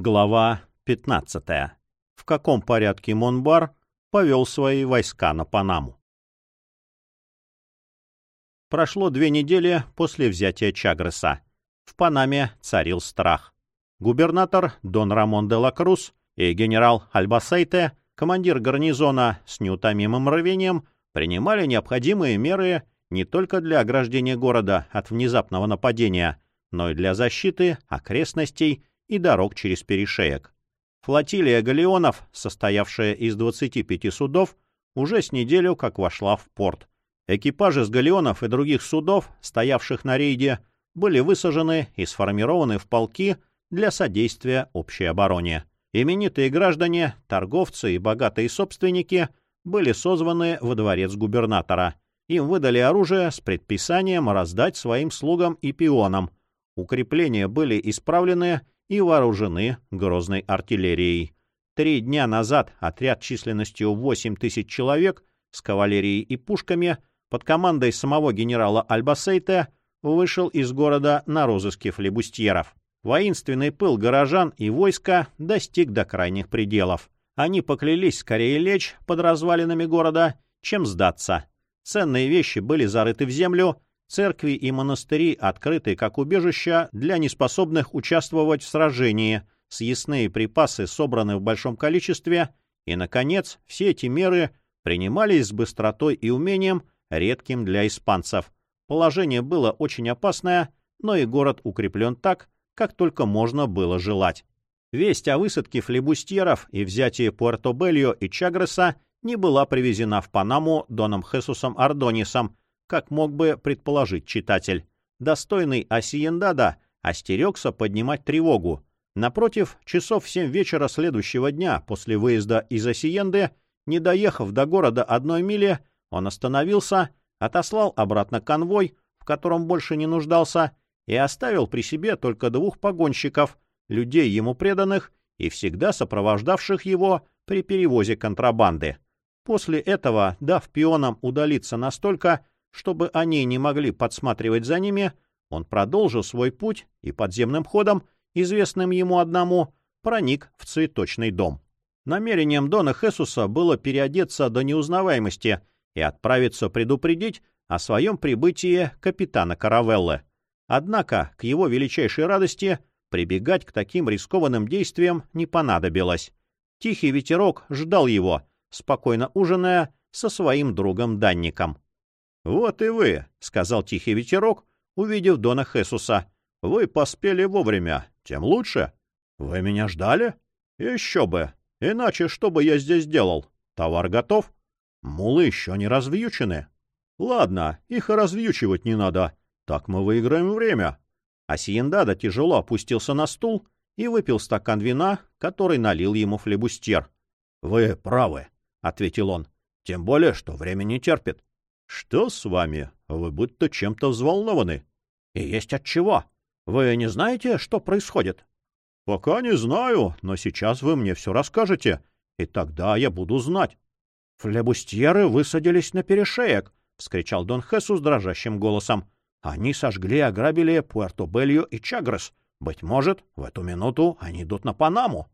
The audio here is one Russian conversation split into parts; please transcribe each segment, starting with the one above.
Глава 15. В каком порядке Монбар повел свои войска на Панаму? Прошло две недели после взятия Чагреса. В Панаме царил страх. Губернатор Дон Рамон де ла Крус и генерал Альбасейте, командир гарнизона с неутомимым рвением, принимали необходимые меры не только для ограждения города от внезапного нападения, но и для защиты окрестностей и дорог через перешеек. Флотилия галеонов, состоявшая из 25 судов, уже с неделю как вошла в порт. Экипажи с галеонов и других судов, стоявших на рейде, были высажены и сформированы в полки для содействия общей обороне. Именитые граждане, торговцы и богатые собственники были созваны во дворец губернатора. Им выдали оружие с предписанием раздать своим слугам и пионам. Укрепления были исправлены и вооружены грозной артиллерией. Три дня назад отряд численностью 8 тысяч человек с кавалерией и пушками под командой самого генерала Альбасейта вышел из города на розыске флебустьеров. Воинственный пыл горожан и войска достиг до крайних пределов. Они поклялись скорее лечь под развалинами города, чем сдаться. Ценные вещи были зарыты в землю, Церкви и монастыри открыты как убежища для неспособных участвовать в сражении, съестные припасы собраны в большом количестве, и, наконец, все эти меры принимались с быстротой и умением, редким для испанцев. Положение было очень опасное, но и город укреплен так, как только можно было желать. Весть о высадке флебустьеров и взятии Пуэрто-Бельо и Чагреса не была привезена в Панаму Доном Хесусом Ардонисом, как мог бы предположить читатель. Достойный Асиендада остерегся поднимать тревогу. Напротив, часов в семь вечера следующего дня после выезда из Асиенды, не доехав до города одной мили, он остановился, отослал обратно конвой, в котором больше не нуждался, и оставил при себе только двух погонщиков, людей ему преданных и всегда сопровождавших его при перевозе контрабанды. После этого, дав пионам удалиться настолько, чтобы они не могли подсматривать за ними, он продолжил свой путь и подземным ходом, известным ему одному, проник в цветочный дом. Намерением Дона Хесуса было переодеться до неузнаваемости и отправиться предупредить о своем прибытии капитана Каравеллы. Однако, к его величайшей радости, прибегать к таким рискованным действиям не понадобилось. Тихий ветерок ждал его, спокойно ужиная со своим другом-данником. «Вот и вы», — сказал тихий ветерок, увидев Дона Хесуса. «Вы поспели вовремя, тем лучше. Вы меня ждали? Еще бы. Иначе что бы я здесь делал? Товар готов? Мулы еще не развьючены. Ладно, их и развьючивать не надо. Так мы выиграем время». Асиендада тяжело опустился на стул и выпил стакан вина, который налил ему флебустьер. — Вы правы, — ответил он. — Тем более, что время не терпит. «Что с вами? Вы будто чем-то взволнованы». «И есть от чего. Вы не знаете, что происходит?» «Пока не знаю, но сейчас вы мне все расскажете, и тогда я буду знать». «Флебустьеры высадились на перешеек», — вскричал Дон Хесус дрожащим голосом. «Они сожгли и ограбили Пуэрто-Белью и Чагрес. Быть может, в эту минуту они идут на Панаму».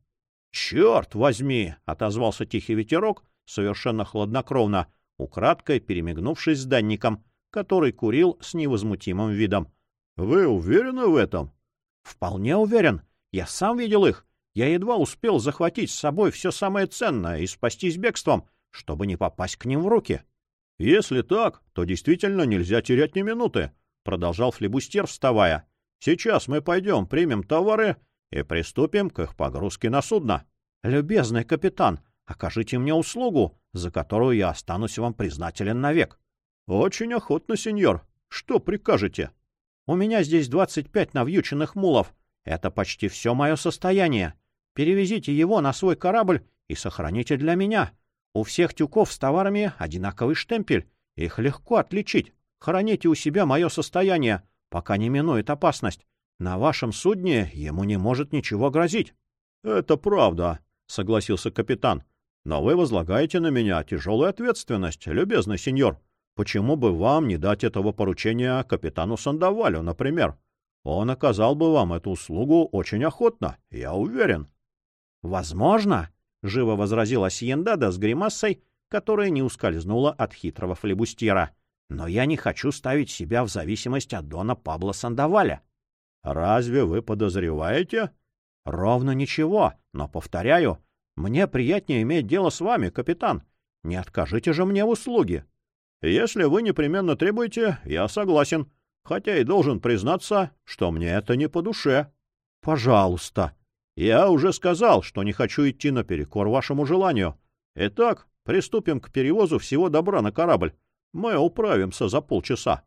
«Черт возьми!» — отозвался тихий ветерок, совершенно хладнокровно украдкой перемигнувшись с данником, который курил с невозмутимым видом. — Вы уверены в этом? — Вполне уверен. Я сам видел их. Я едва успел захватить с собой все самое ценное и спастись бегством, чтобы не попасть к ним в руки. — Если так, то действительно нельзя терять ни минуты, — продолжал флебустер, вставая. — Сейчас мы пойдем, примем товары и приступим к их погрузке на судно. — Любезный капитан, окажите мне услугу, за которую я останусь вам признателен навек. — Очень охотно, сеньор. Что прикажете? — У меня здесь двадцать пять навьюченных мулов. Это почти все мое состояние. Перевезите его на свой корабль и сохраните для меня. У всех тюков с товарами одинаковый штемпель. Их легко отличить. Храните у себя мое состояние, пока не минует опасность. На вашем судне ему не может ничего грозить. — Это правда, — согласился капитан. Но вы возлагаете на меня тяжелую ответственность, любезный сеньор. Почему бы вам не дать этого поручения капитану Сандавалю, например? он оказал бы вам эту услугу очень охотно, я уверен. — Возможно, — живо возразила Сиендада с гримасой, которая не ускользнула от хитрого флебустьера. — Но я не хочу ставить себя в зависимость от Дона Пабло Сандаваля. — Разве вы подозреваете? — Ровно ничего, но, повторяю, мне приятнее иметь дело с вами, капитан. Не откажите же мне в услуге. — Если вы непременно требуете, я согласен, хотя и должен признаться, что мне это не по душе. — Пожалуйста. Я уже сказал, что не хочу идти наперекор вашему желанию. Итак, приступим к перевозу всего добра на корабль. Мы управимся за полчаса.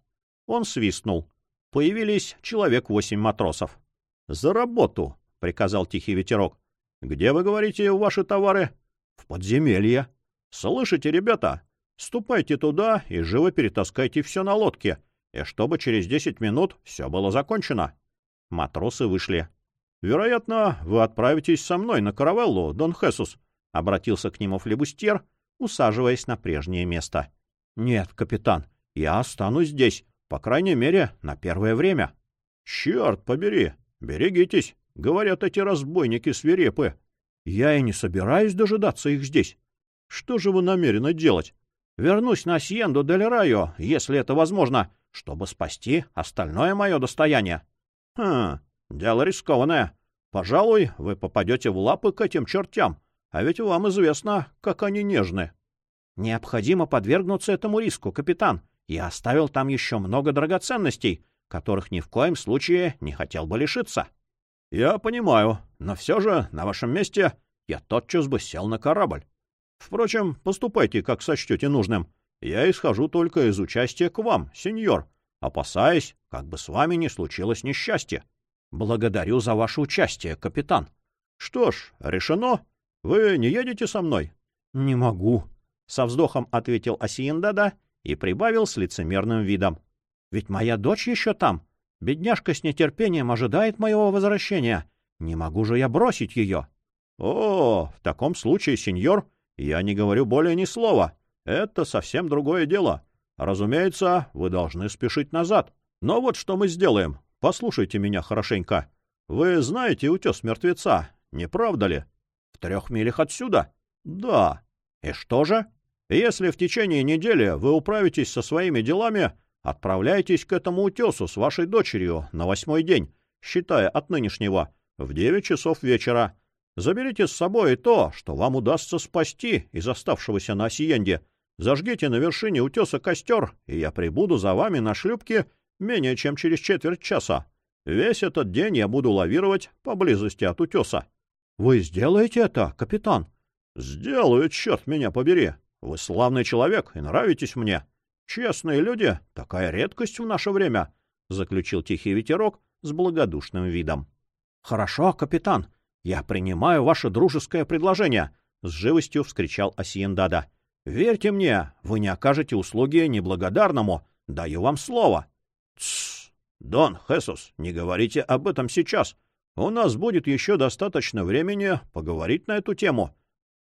Он свистнул. Появились человек восемь матросов. — За работу! — приказал тихий ветерок. — Где, вы говорите, ваши товары? — В подземелье. — Слышите, ребята? Ступайте туда и живо перетаскайте все на лодке и чтобы через десять минут все было закончено. Матросы вышли. — Вероятно, вы отправитесь со мной на каравеллу, Дон Хесус, — обратился к нему флебустьер, усаживаясь на прежнее место. — Нет, капитан, я останусь здесь, по крайней мере, на первое время. — Черт побери! Берегитесь! Говорят, эти разбойники свирепы. — Я и не собираюсь дожидаться их здесь. — Что же вы намерены делать? — Вернусь на Сьенду дель Райо, если это возможно, чтобы спасти остальное мое достояние. — Хм, дело рискованное. Пожалуй, вы попадете в лапы к этим чертям, а ведь вам известно, как они нежны. — Необходимо подвергнуться этому риску, капитан. Я оставил там еще много драгоценностей, которых ни в коем случае не хотел бы лишиться. — Я понимаю, но все же на вашем месте я тотчас бы сел на корабль. Впрочем, поступайте, как сочтете нужным. Я исхожу только из участия к вам, сеньор, опасаясь, как бы с вами не случилось несчастье. Благодарю за ваше участие, капитан. Что ж, решено. Вы не едете со мной? Не могу, со вздохом ответил Асиендада и прибавил с лицемерным видом. Ведь моя дочь еще там. Бедняжка с нетерпением ожидает моего возвращения. Не могу же я бросить ее. О, в таком случае, сеньор, я не говорю более ни слова. Это совсем другое дело. Разумеется, вы должны спешить назад. Но вот что мы сделаем. Послушайте меня хорошенько. Вы знаете утес мертвеца, не правда ли? В трех милях отсюда? Да. И что же? Если в течение недели вы управитесь со своими делами, отправляйтесь к этому утесу с вашей дочерью на восьмой день, считая от нынешнего, в девять часов вечера. Заберите с собой то, что вам удастся спасти из оставшегося на Осиенде — Зажгите на вершине утеса костер, и я прибуду за вами на шлюпке менее чем через четверть часа. Весь этот день я буду лавировать поблизости от утеса. — Вы сделаете это, капитан? — Сделаю, черт меня побери. Вы славный человек и нравитесь мне. Честные люди — такая редкость в наше время, — заключил тихий ветерок с благодушным видом. — Хорошо, капитан. Я принимаю ваше дружеское предложение, — с живостью вскричал Асиендада. — Верьте мне, вы не окажете услуги неблагодарному. Даю вам слово. — Тссс, Дон Хесус, не говорите об этом сейчас. У нас будет еще достаточно времени поговорить на эту тему.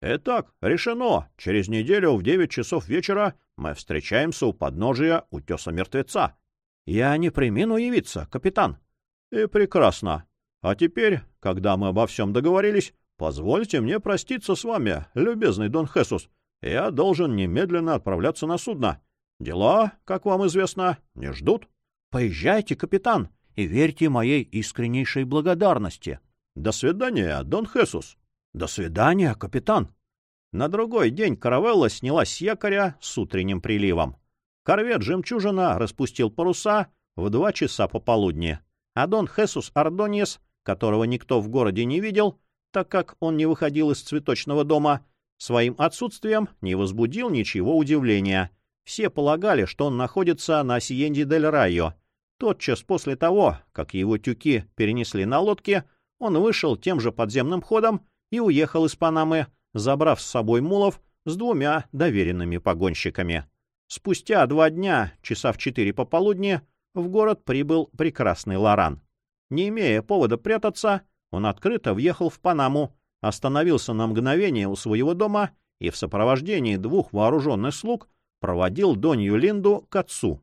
Итак, решено. Через неделю в девять часов вечера мы встречаемся у подножия утеса мертвеца. — Я не примену явиться, капитан. — И прекрасно. А теперь, когда мы обо всем договорились, позвольте мне проститься с вами, любезный Дон Хесус я должен немедленно отправляться на судно. Дела, как вам известно, не ждут. Поезжайте, капитан, и верьте моей искреннейшей благодарности. До свидания, Дон Хесус. До свидания, капитан. На другой день каравелла снялась с якоря с утренним приливом. Корвет «Жемчужина» распустил паруса в два часа пополудни, а Дон Хесус Ардоньес, которого никто в городе не видел, так как он не выходил из цветочного дома, Своим отсутствием не возбудил ничего удивления. Все полагали, что он находится на Сиенде-дель-Райо. Тотчас после того, как его тюки перенесли на лодке, он вышел тем же подземным ходом и уехал из Панамы, забрав с собой мулов с двумя доверенными погонщиками. Спустя два дня, часа в четыре пополудни, в город прибыл прекрасный Лоран. Не имея повода прятаться, он открыто въехал в Панаму, остановился на мгновение у своего дома и в сопровождении двух вооруженных слуг проводил Донью Линду к отцу.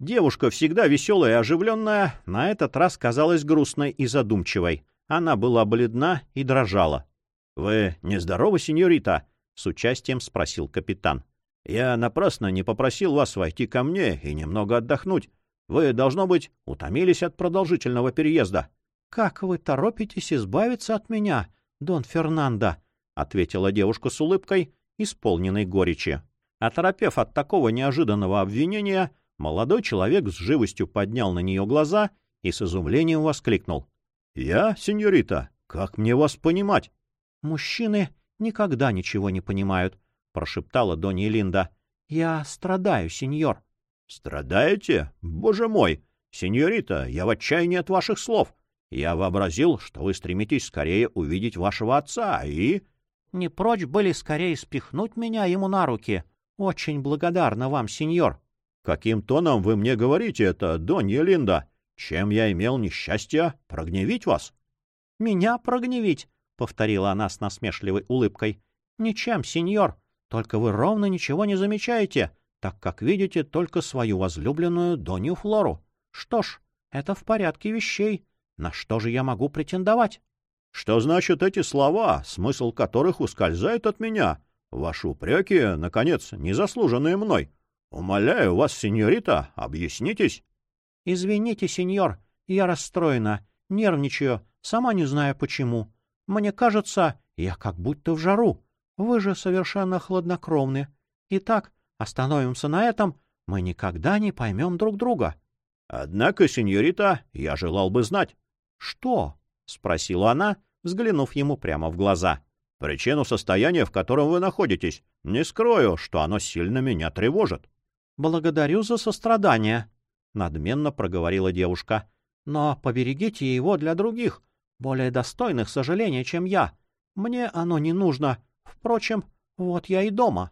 Девушка, всегда веселая и оживленная, на этот раз казалась грустной и задумчивой. Она была бледна и дрожала. — Вы нездоровы, сеньорита? — с участием спросил капитан. — Я напрасно не попросил вас войти ко мне и немного отдохнуть. Вы, должно быть, утомились от продолжительного переезда. — Как вы торопитесь избавиться от меня, Дон Фернандо? — ответила девушка с улыбкой, исполненной горечи. Оторопев от такого неожиданного обвинения, молодой человек с живостью поднял на нее глаза и с изумлением воскликнул. — Я, сеньорита, как мне вас понимать? — Мужчины никогда ничего не понимают, — прошептала Донья Линда. — Я страдаю, сеньор. — Страдаете? Боже мой! Сеньорита, я в отчаянии от ваших слов. Я вообразил, что вы стремитесь скорее увидеть вашего отца и... — Не прочь были скорее спихнуть меня ему на руки. Очень благодарна вам, сеньор. — Каким тоном вы мне говорите это, Донья Линда? Чем я имел несчастье прогневить вас? — Меня прогневить? — повторила она с насмешливой улыбкой. — Ничем, сеньор. Только вы ровно ничего не замечаете, так как видите только свою возлюбленную Донью Флору. Что ж, это в порядке вещей. На что же я могу претендовать? — Что значат эти слова, смысл которых ускользает от меня? Ваши упреки, наконец, незаслуженные мной. Умоляю вас, сеньорита, объяснитесь. — Извините, сеньор, я расстроена, нервничаю, сама не знаю почему. Мне кажется, я как будто в жару. Вы же совершенно хладнокровны. Итак, остановимся на этом, мы никогда не поймем друг друга. — Однако, сеньорита, я желал бы знать, «Что?» — спросила она, взглянув ему прямо в глаза. «Причину состояния, в котором вы находитесь. Не скрою, что оно сильно меня тревожит». «Благодарю за сострадание», — надменно проговорила девушка. «Но поберегите его для других, более достойных сожаления, чем я. Мне оно не нужно. Впрочем, вот я и дома».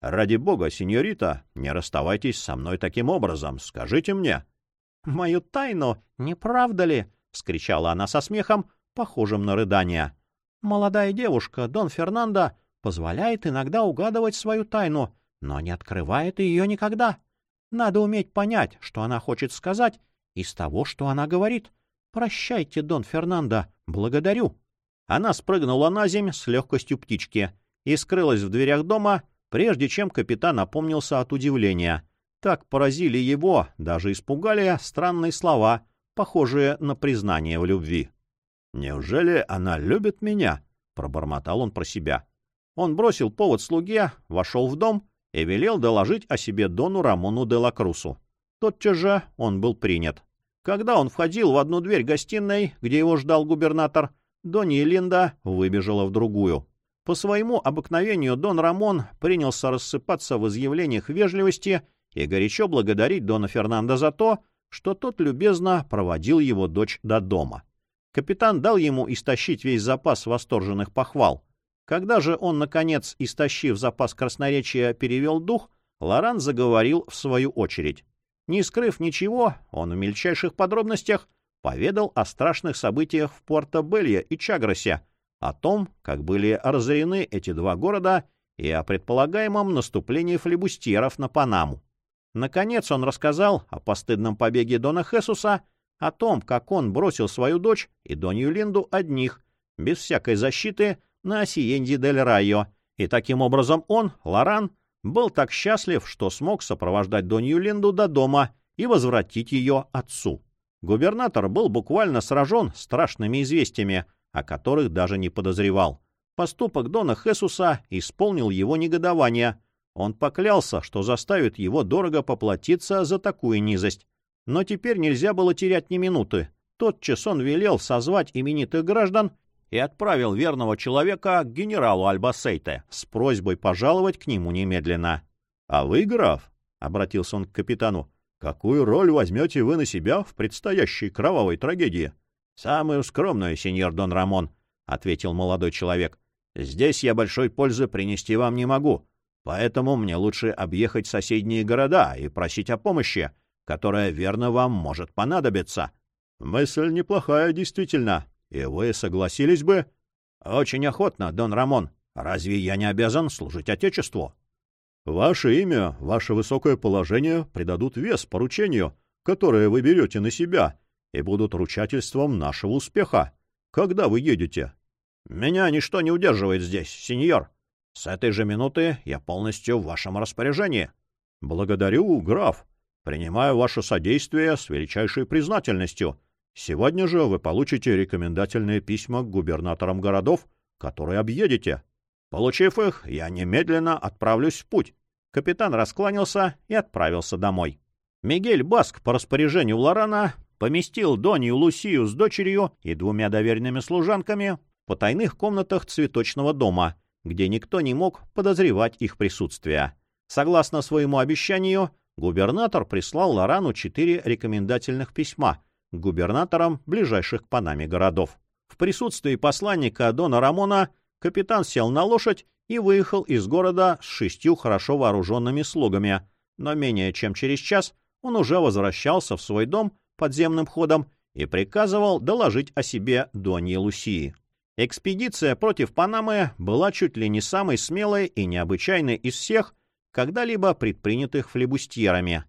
«Ради бога, сеньорита, не расставайтесь со мной таким образом. Скажите мне». «Мою тайну, не правда ли?» — вскричала она со смехом, похожим на рыдание. «Молодая девушка, Дон Фернандо, позволяет иногда угадывать свою тайну, но не открывает ее никогда. Надо уметь понять, что она хочет сказать, из того, что она говорит. Прощайте, Дон Фернандо, благодарю». Она спрыгнула на земь с легкостью птички и скрылась в дверях дома, прежде чем капитан опомнился от удивления. Так поразили его, даже испугали странные слова — похожее на признание в любви. «Неужели она любит меня?» — пробормотал он про себя. Он бросил повод слуге, вошел в дом и велел доложить о себе Дону Рамону де Лакрусу. Тотчас же он был принят. Когда он входил в одну дверь гостиной, где его ждал губернатор, Донья Линда выбежала в другую. По своему обыкновению Дон Рамон принялся рассыпаться в изъявлениях вежливости и горячо благодарить Дона Фернандо за то, что тот любезно проводил его дочь до дома. Капитан дал ему истощить весь запас восторженных похвал. Когда же он, наконец, истощив запас красноречия, перевел дух, Лоран заговорил в свою очередь. Не скрыв ничего, он в мельчайших подробностях поведал о страшных событиях в Порто-Белье и Чагросе, о том, как были разорены эти два города и о предполагаемом наступлении флебустьеров на Панаму. Наконец он рассказал о постыдном побеге Дона Хесуса, о том, как он бросил свою дочь и Донью Линду одних, без всякой защиты, на Осиенде дель Райо, и таким образом он, Лоран, был так счастлив, что смог сопровождать Донью Линду до дома и возвратить ее отцу. Губернатор был буквально сражен страшными известиями, о которых даже не подозревал. Поступок Дона Хесуса исполнил его негодование — он поклялся, что заставит его дорого поплатиться за такую низость. Но теперь нельзя было терять ни минуты. Тотчас он велел созвать именитых граждан и отправил верного человека к генералу Альбасейте с просьбой пожаловать к нему немедленно. — А вы, граф, — обратился он к капитану, — какую роль возьмете вы на себя в предстоящей кровавой трагедии? — Самую скромную, сеньор Дон Рамон, — ответил молодой человек. — Здесь я большой пользы принести вам не могу. Поэтому мне лучше объехать соседние города и просить о помощи, которая верно вам может понадобиться. Мысль неплохая, действительно. И вы согласились бы? Очень охотно, Дон Рамон. Разве я не обязан служить Отечеству? Ваше имя, ваше высокое положение придадут вес поручению, которое вы берете на себя, и будут ручательством нашего успеха. Когда вы едете? — Меня ничто не удерживает здесь, сеньор. С этой же минуты я полностью в вашем распоряжении. — Благодарю, граф. Принимаю ваше содействие с величайшей признательностью. Сегодня же вы получите рекомендательные письма к губернаторам городов, которые объедете. Получив их, я немедленно отправлюсь в путь. Капитан раскланялся и отправился домой. Мигель Баск по распоряжению Лорана поместил Донью Лусию с дочерью и двумя доверенными служанками в потайных комнатах цветочного дома, где никто не мог подозревать их присутствие. Согласно своему обещанию, губернатор прислал Лорану четыре рекомендательных письма к губернаторам ближайших к Панаме городов. В присутствии посланника Дона Рамона Капитан сел на лошадь и выехал из города с шестью хорошо вооруженными слугами, но менее чем через час он уже возвращался в свой дом подземным ходом и приказывал доложить о себе Донье Лусии. Экспедиция против Панамы была чуть ли не самой смелой и необычайной из всех, когда-либо предпринятых флебустьерами.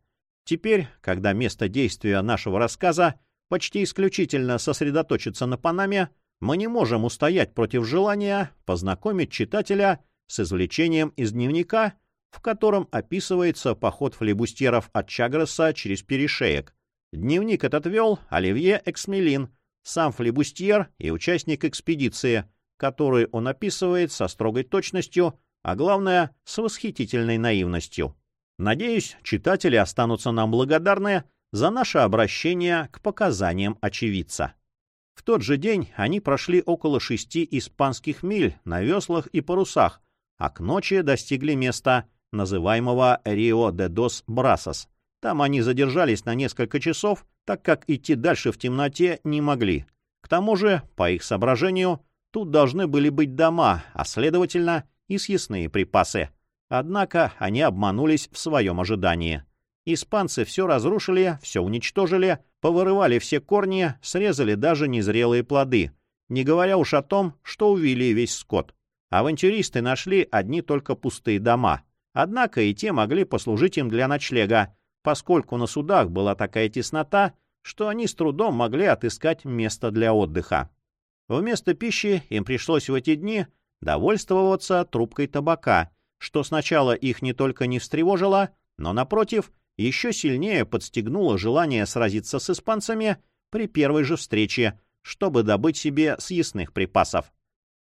Теперь, когда место действия нашего рассказа почти исключительно сосредоточится на Панаме, мы не можем устоять против желания познакомить читателя с извлечением из дневника, в котором описывается поход флебустеров от Чагреса через перешеек. Дневник этот вел Оливье Эксмелин, сам флебустьер и участник экспедиции, который он описывает со строгой точностью, а главное, с восхитительной наивностью. Надеюсь, читатели останутся нам благодарны за наше обращение к показаниям очевидца. В тот же день они прошли около шести испанских миль на веслах и парусах, а к ночи достигли места, называемого Рио-де-Дос-Брасос. Там они задержались на несколько часов, так как идти дальше в темноте не могли. К тому же, по их соображению, тут должны были быть дома, а следовательно и съестные припасы. Однако они обманулись в своем ожидании. Испанцы все разрушили, все уничтожили, повырывали все корни, срезали даже незрелые плоды, не говоря уж о том, что увели весь скот. Авантюристы нашли одни только пустые дома. Однако и те могли послужить им для ночлега, поскольку на судах была такая теснота, что они с трудом могли отыскать место для отдыха. Вместо пищи им пришлось в эти дни довольствоваться трубкой табака, что сначала их не только не встревожило, но, напротив, еще сильнее подстегнуло желание сразиться с испанцами при первой же встрече, чтобы добыть себе съестных припасов.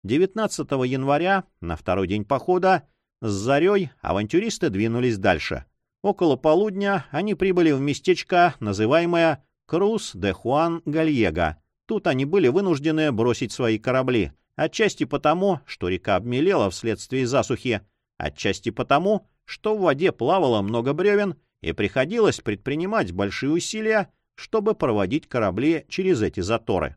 19 января, на второй день похода, с зарей авантюристы двинулись дальше. Около полудня они прибыли в местечко, называемое Крус де Хуан Гальего. Тут они были вынуждены бросить свои корабли, отчасти потому, что река обмелела вследствие засухи, отчасти потому, что в воде плавало много бревен и приходилось предпринимать большие усилия, чтобы проводить корабли через эти заторы.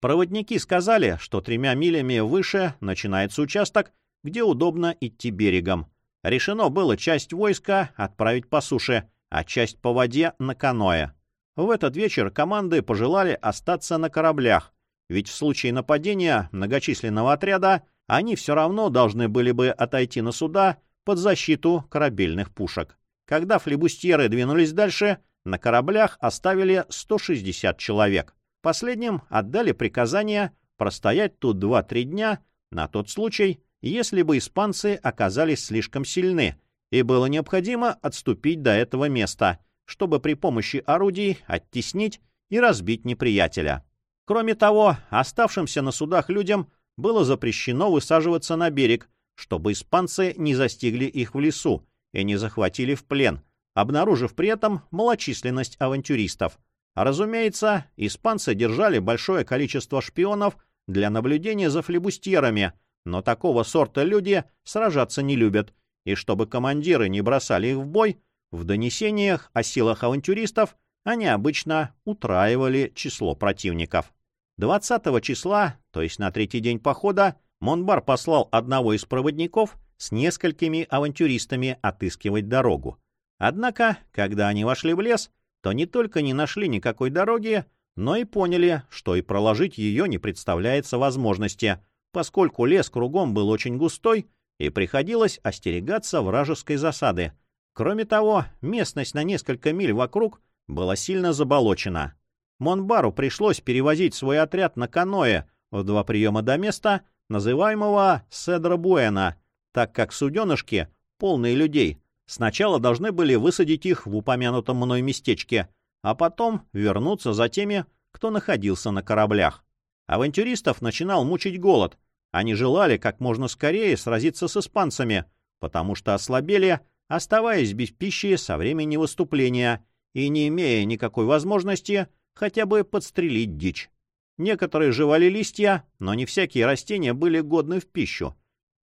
Проводники сказали, что тремя милями выше начинается участок, где удобно идти берегом. Решено было часть войска отправить по суше, а часть по воде на каноэ. В этот вечер команды пожелали остаться на кораблях, ведь в случае нападения многочисленного отряда они все равно должны были бы отойти на суда под защиту корабельных пушек. Когда флебустьеры двинулись дальше, на кораблях оставили 160 человек. Последним отдали приказание простоять тут 2-3 дня на тот случай, если бы испанцы оказались слишком сильны, и было необходимо отступить до этого места, чтобы при помощи орудий оттеснить и разбить неприятеля. Кроме того, оставшимся на судах людям было запрещено высаживаться на берег, чтобы испанцы не застигли их в лесу, и не захватили в плен, обнаружив при этом малочисленность авантюристов. разумеется, испанцы держали большое количество шпионов для наблюдения за флебустьерами, но такого сорта люди сражаться не любят, и чтобы командиры не бросали их в бой, в донесениях о силах авантюристов они обычно утраивали число противников. 20 числа, то есть на третий день похода, Монбар послал одного из проводников с несколькими авантюристами отыскивать дорогу. Однако, когда они вошли в лес, то не только не нашли никакой дороги, но и поняли, что и проложить ее не представляется возможности, поскольку лес кругом был очень густой, и приходилось остерегаться вражеской засады. Кроме того, местность на несколько миль вокруг была сильно заболочена. Монбару пришлось перевозить свой отряд на каное в два приема до места, называемого Седра-Буэна, так как суденышки, полные людей, сначала должны были высадить их в упомянутом мной местечке, а потом вернуться за теми, кто находился на кораблях. Авантюристов начинал мучить голод. Они желали как можно скорее сразиться с испанцами, потому что ослабели, оставаясь без пищи со времени выступления и не имея никакой возможности хотя бы подстрелить дичь. Некоторые жевали листья, но не всякие растения были годны в пищу.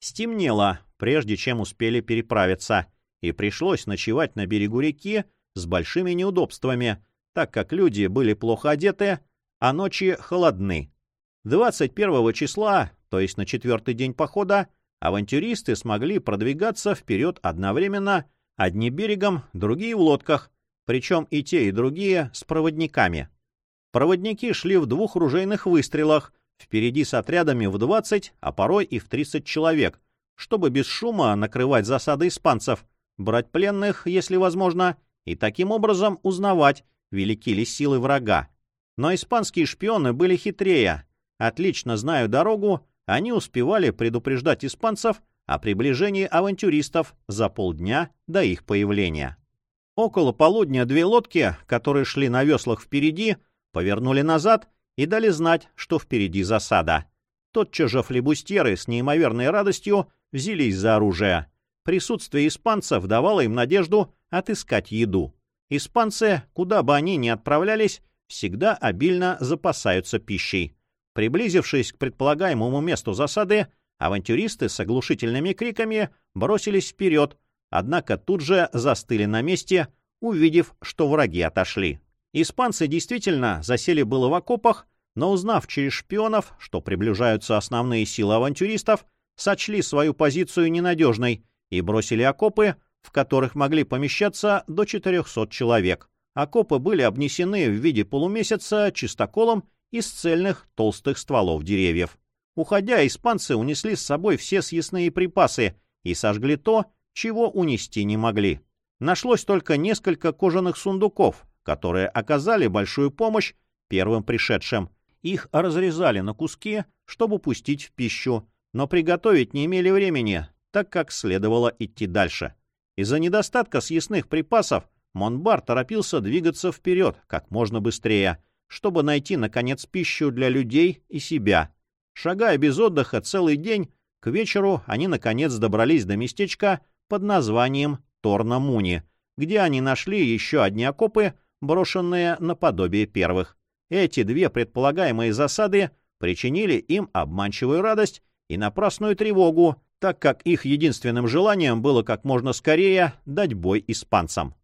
Стемнело, прежде чем успели переправиться, и пришлось ночевать на берегу реки с большими неудобствами, так как люди были плохо одеты, а ночи холодны. 21 числа, то есть на четвертый день похода, авантюристы смогли продвигаться вперед одновременно, одни берегом, другие в лодках, причем и те, и другие с проводниками. Проводники шли в двух ружейных выстрелах, впереди с отрядами в 20, а порой и в 30 человек, чтобы без шума накрывать засады испанцев, брать пленных, если возможно, и таким образом узнавать, велики ли силы врага. Но испанские шпионы были хитрее. Отлично зная дорогу, они успевали предупреждать испанцев о приближении авантюристов за полдня до их появления. Около полудня две лодки, которые шли на веслах впереди, повернули назад и дали знать, что впереди засада. Тотчас же флебустеры с неимоверной радостью взялись за оружие. Присутствие испанцев давало им надежду отыскать еду. Испанцы, куда бы они ни отправлялись, всегда обильно запасаются пищей. Приблизившись к предполагаемому месту засады, авантюристы с оглушительными криками бросились вперед, однако тут же застыли на месте, увидев, что враги отошли. Испанцы действительно засели было в окопах, но узнав через шпионов, что приближаются основные силы авантюристов, сочли свою позицию ненадежной и бросили окопы, в которых могли помещаться до 400 человек. Окопы были обнесены в виде полумесяца чистоколом из цельных толстых стволов деревьев. Уходя, испанцы унесли с собой все съестные припасы и сожгли то, чего унести не могли. Нашлось только несколько кожаных сундуков, которые оказали большую помощь первым пришедшим. Их разрезали на куски, чтобы пустить в пищу, но приготовить не имели времени, так как следовало идти дальше. Из-за недостатка съестных припасов Монбар торопился двигаться вперед как можно быстрее, чтобы найти, наконец, пищу для людей и себя. Шагая без отдыха целый день, к вечеру они, наконец, добрались до местечка под названием Торна-Муни, где они нашли еще одни окопы, брошенные наподобие первых. Эти две предполагаемые засады причинили им обманчивую радость и напрасную тревогу, так как их единственным желанием было как можно скорее дать бой испанцам.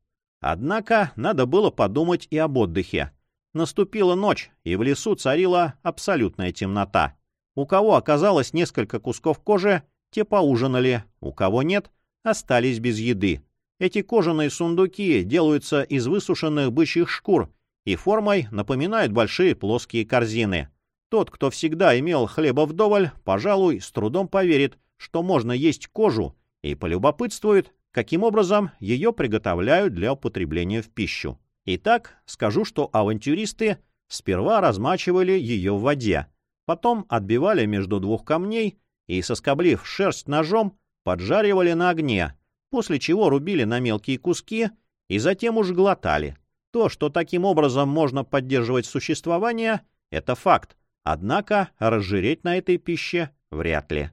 Однако надо было подумать и об отдыхе. Наступила ночь, и в лесу царила абсолютная темнота. У кого оказалось несколько кусков кожи, те поужинали, у кого нет, остались без еды. Эти кожаные сундуки делаются из высушенных бычьих шкур и формой напоминают большие плоские корзины. Тот, кто всегда имел хлеба вдоволь, пожалуй, с трудом поверит, что можно есть кожу, и полюбопытствует, каким образом ее приготовляют для употребления в пищу. Итак, скажу, что авантюристы сперва размачивали ее в воде, потом отбивали между двух камней и, соскоблив шерсть ножом, поджаривали на огне, после чего рубили на мелкие куски и затем уж глотали. То, что таким образом можно поддерживать существование, это факт, однако разжиреть на этой пище вряд ли.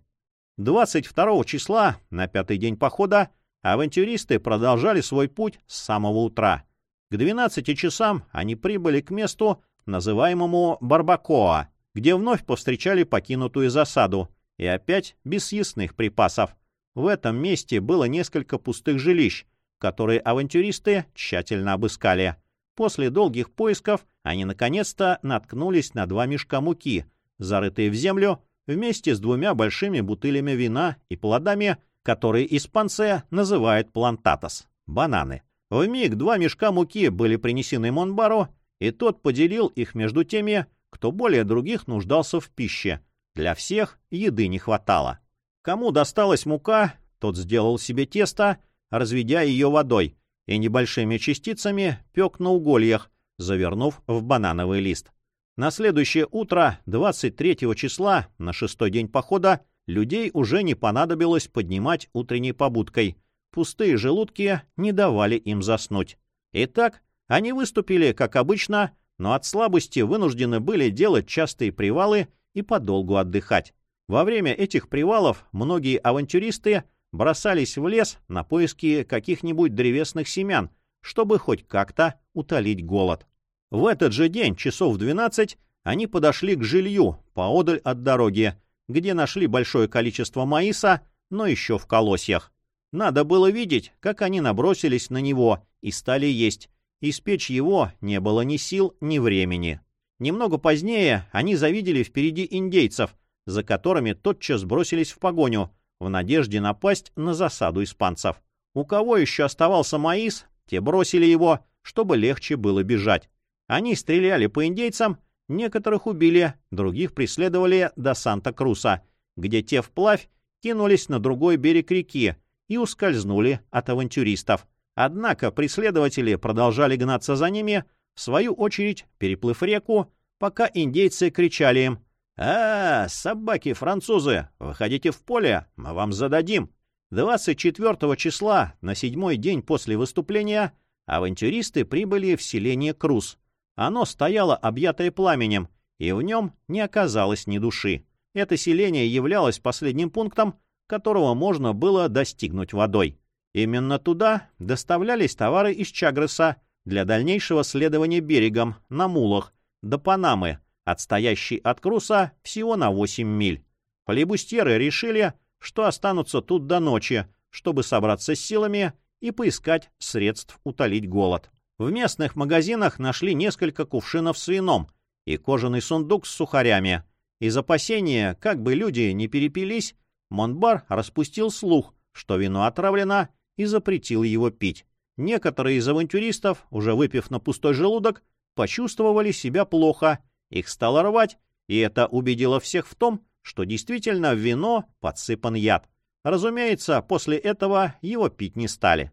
22 числа, на пятый день похода, авантюристы продолжали свой путь с самого утра. К 12 часам они прибыли к месту, называемому Барбакоа, где вновь повстречали покинутую засаду, и опять без съестных припасов. В этом месте было несколько пустых жилищ, которые авантюристы тщательно обыскали. После долгих поисков они наконец-то наткнулись на два мешка муки, зарытые в землю вместе с двумя большими бутылями вина и плодами, которые испанцы называют плантатос — бананы. В миг два мешка муки были принесены Монбару, и тот поделил их между теми, кто более других нуждался в пище. Для всех еды не хватало. Кому досталась мука, тот сделал себе тесто, разведя ее водой, и небольшими частицами пек на угольях, завернув в банановый лист. На следующее утро, 23 числа, на шестой день похода, людей уже не понадобилось поднимать утренней побудкой. Пустые желудки не давали им заснуть. Итак, они выступили, как обычно, но от слабости вынуждены были делать частые привалы и подолгу отдыхать. Во время этих привалов многие авантюристы бросались в лес на поиски каких-нибудь древесных семян, чтобы хоть как-то утолить голод. В этот же день, часов в 12, они подошли к жилью поодаль от дороги, где нашли большое количество маиса, но еще в колосьях. Надо было видеть, как они набросились на него и стали есть. Испечь его не было ни сил, ни времени. Немного позднее они завидели впереди индейцев, за которыми тотчас бросились в погоню, в надежде напасть на засаду испанцев. У кого еще оставался маис, те бросили его, чтобы легче было бежать. Они стреляли по индейцам, некоторых убили, других преследовали до Санта-Круса, где те вплавь кинулись на другой берег реки и ускользнули от авантюристов. Однако преследователи продолжали гнаться за ними, в свою очередь переплыв реку, пока индейцы кричали им «А, собаки-французы, выходите в поле, мы вам зададим». 24 числа, на седьмой день после выступления, авантюристы прибыли в селение Круз. Оно стояло объятое пламенем, и в нем не оказалось ни души. Это селение являлось последним пунктом, которого можно было достигнуть водой. Именно туда доставлялись товары из Чагреса для дальнейшего следования берегом на мулах до Панамы, отстоящий от Круса всего на 8 миль. Флебустьеры решили, что останутся тут до ночи, чтобы собраться с силами и поискать средств утолить голод. В местных магазинах нашли несколько кувшинов с вином и кожаный сундук с сухарями. Из опасения, как бы люди не перепились, Монбар распустил слух, что вино отравлено, и запретил его пить. Некоторые из авантюристов, уже выпив на пустой желудок, почувствовали себя плохо их стало рвать, и это убедило всех в том, что действительно в вино подсыпан яд. Разумеется, после этого его пить не стали.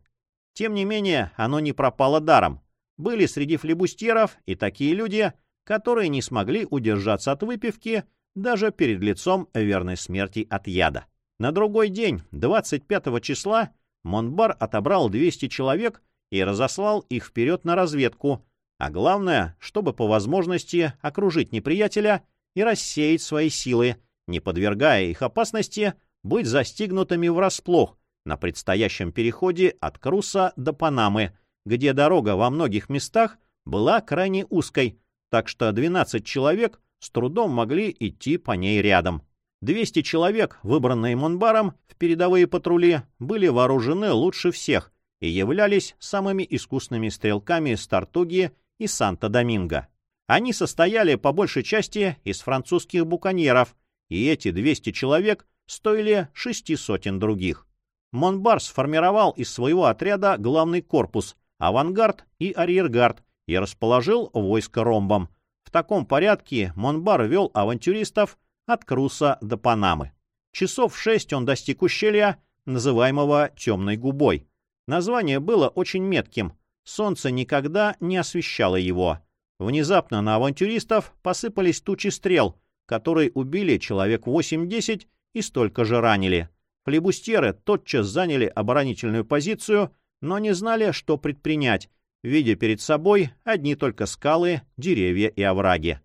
Тем не менее, оно не пропало даром. Были среди флебустьеров и такие люди, которые не смогли удержаться от выпивки даже перед лицом верной смерти от яда. На другой день, 25 числа, Монбар отобрал 200 человек и разослал их вперед на разведку, а главное, чтобы по возможности окружить неприятеля и рассеять свои силы, не подвергая их опасности быть застигнутыми врасплох на предстоящем переходе от Круса до Панамы, где дорога во многих местах была крайне узкой, так что 12 человек с трудом могли идти по ней рядом. 200 человек, выбранные Монбаром в передовые патрули, были вооружены лучше всех и являлись самыми искусными стрелками с Тартуги и Санто-Доминго. Они состояли по большей части из французских буконьеров, и эти 200 человек стоили шести сотен других. Монбар сформировал из своего отряда главный корпус, авангард и арьергард и расположил войско ромбом. В таком порядке Монбар вел авантюристов от Круса до Панамы. Часов в шесть он достиг ущелья, называемого «темной губой». Название было очень метким — Солнце никогда не освещало его. Внезапно на авантюристов посыпались тучи стрел, которые убили человек 8-10 и столько же ранили. Флебустьеры тотчас заняли оборонительную позицию, но не знали, что предпринять, видя перед собой одни только скалы, деревья и овраги.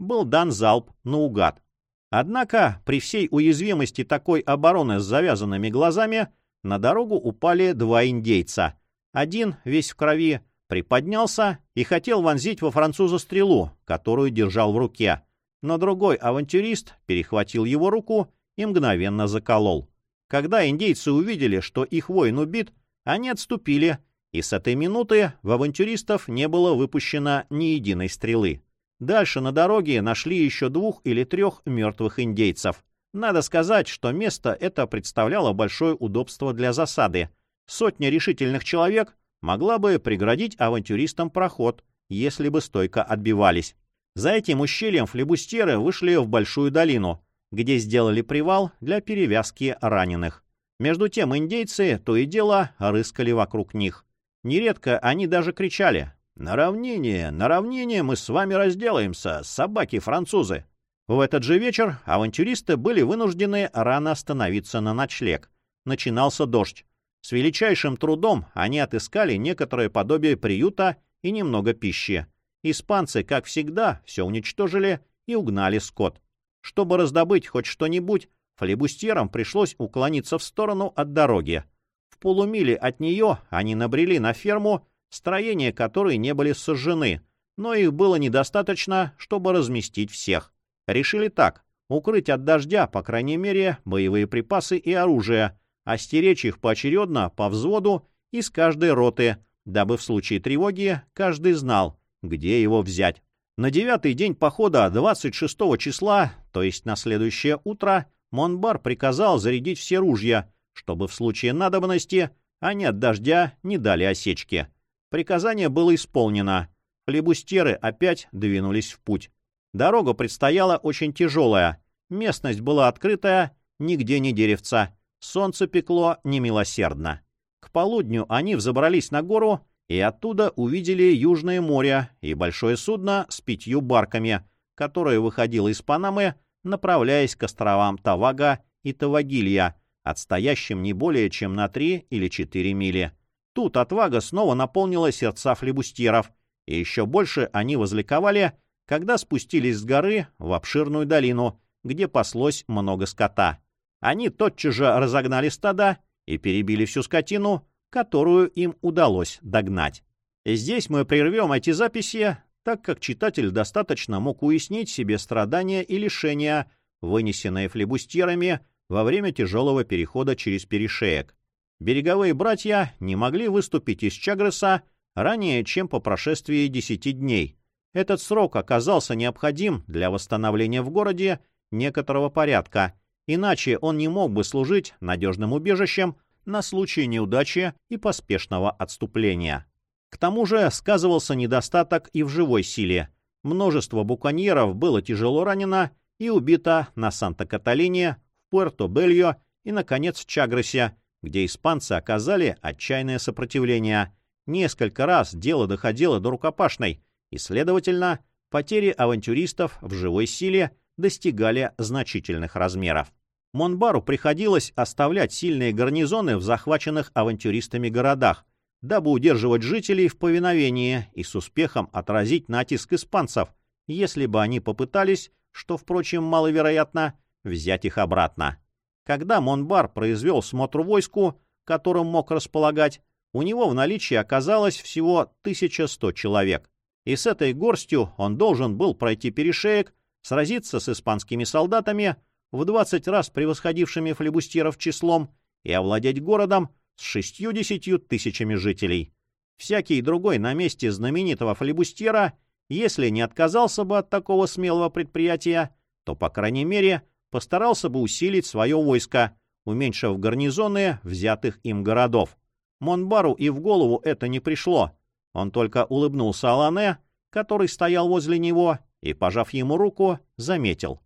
Был дан залп наугад. Однако, при всей уязвимости такой обороны с завязанными глазами, на дорогу упали два индейца — один, весь в крови, приподнялся и хотел вонзить во француза стрелу, которую держал в руке. Но другой авантюрист перехватил его руку и мгновенно заколол. Когда индейцы увидели, что их воин убит, они отступили, и с этой минуты в авантюристов не было выпущено ни единой стрелы. Дальше на дороге нашли еще двух или трех мертвых индейцев. Надо сказать, что место это представляло большое удобство для засады — Сотня решительных человек могла бы преградить авантюристам проход, если бы стойко отбивались. За этим ущельем флебустеры вышли в большую долину, где сделали привал для перевязки раненых. Между тем индейцы то и дело рыскали вокруг них. Нередко они даже кричали «На равнине, на равнине мы с вами разделаемся, собаки-французы!» В этот же вечер авантюристы были вынуждены рано остановиться на ночлег. Начинался дождь. С величайшим трудом они отыскали некоторое подобие приюта и немного пищи. Испанцы, как всегда, все уничтожили и угнали скот. Чтобы раздобыть хоть что-нибудь, флебустьерам пришлось уклониться в сторону от дороги. В полумиле от нее они набрели на ферму, строения которой не были сожжены, но их было недостаточно, чтобы разместить всех. Решили так — укрыть от дождя, по крайней мере, боевые припасы и оружие, а стеречь их поочередно по взводу из каждой роты, дабы в случае тревоги каждый знал, где его взять. На девятый день похода 26 числа, то есть на следующее утро, Монбар приказал зарядить все ружья, чтобы в случае надобности они от дождя не дали осечки. Приказание было исполнено. Флебустеры опять двинулись в путь. Дорога предстояла очень тяжелая. Местность была открытая, нигде не деревца. Солнце пекло немилосердно. К полудню они взобрались на гору и оттуда увидели Южное море и большое судно с пятью барками, которое выходило из Панамы, направляясь к островам Тавага и Тавагилья, отстоящим не более чем на три или четыре мили. Тут отвага снова наполнила сердца флебустьеров, и еще больше они возликовали, когда спустились с горы в обширную долину, где паслось много скота. Они тотчас же разогнали стада и перебили всю скотину, которую им удалось догнать. Здесь мы прервем эти записи, так как читатель достаточно мог уяснить себе страдания и лишения, вынесенные флебустьерами во время тяжелого перехода через перешеек. Береговые братья не могли выступить из Чагреса ранее, чем по прошествии десяти дней. Этот срок оказался необходим для восстановления в городе некоторого порядка, иначе он не мог бы служить надежным убежищем на случай неудачи и поспешного отступления. К тому же сказывался недостаток и в живой силе. Множество буконьеров было тяжело ранено и убито на Санта-Каталине, в Пуэрто-Бельо и, наконец, в Чагресе, где испанцы оказали отчаянное сопротивление. Несколько раз дело доходило до рукопашной, и, следовательно, потери авантюристов в живой силе достигали значительных размеров. Монбару приходилось оставлять сильные гарнизоны в захваченных авантюристами городах, дабы удерживать жителей в повиновении и с успехом отразить натиск испанцев, если бы они попытались, что, впрочем, маловероятно, взять их обратно. Когда Монбар произвел смотр войску, которым мог располагать, у него в наличии оказалось всего 1100 человек. И с этой горстью он должен был пройти перешеек, сразиться с испанскими солдатами, в 20 раз превосходившими флебустьеров числом, и овладеть городом с шестью-десятью тысячами жителей. Всякий другой на месте знаменитого флебустьера, если не отказался бы от такого смелого предприятия, то, по крайней мере, постарался бы усилить свое войско, уменьшив гарнизоны взятых им городов. Монбару и в голову это не пришло. Он только улыбнулся Алане, который стоял возле него, и, пожав ему руку, заметил.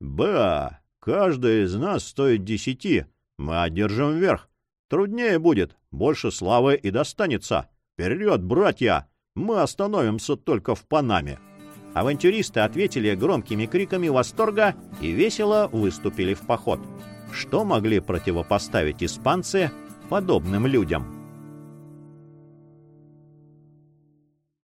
«Ба, Каждый из нас стоит десяти. Мы одержим верх. Труднее будет, больше славы и достанется. Вперед, братья! Мы остановимся только в Панаме. Авантюристы ответили громкими криками восторга и весело выступили в поход. Что могли противопоставить испанцы подобным людям?